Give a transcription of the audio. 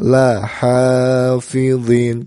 لحافظين